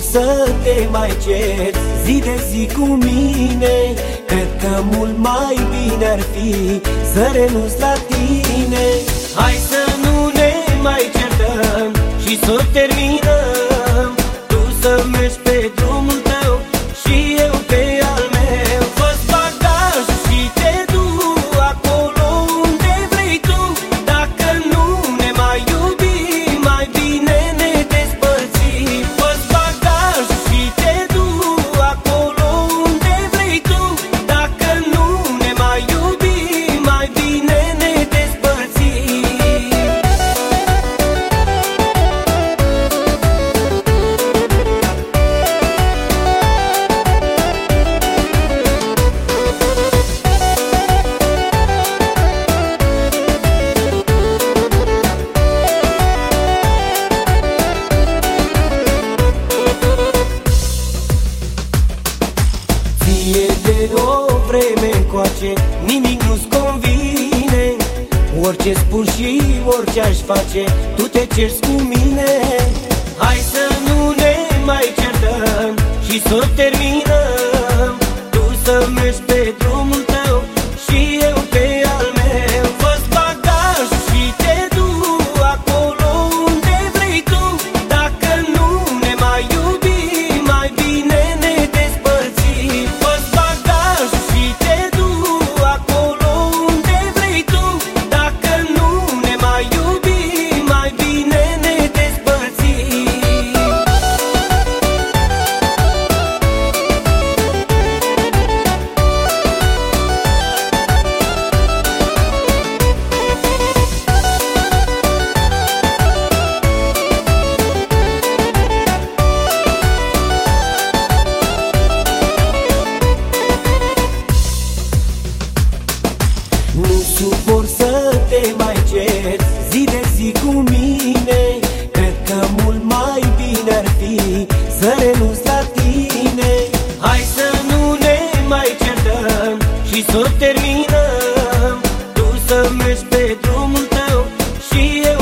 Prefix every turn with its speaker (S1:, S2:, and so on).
S1: să te mai cer zi de zi cu mine Cred că mult mai bine ar fi să renunț la tine. Hai să Nimic nu-ți convine. Orice spun și orice aș face Tu te cerți cu mine vieți Zi de zi cu mine Cred că mult mai bine ar fi Să renunț la tine. Hai să nu ne mai certăm Și să terminăm. Tu să mergi pe drumul tău Și eu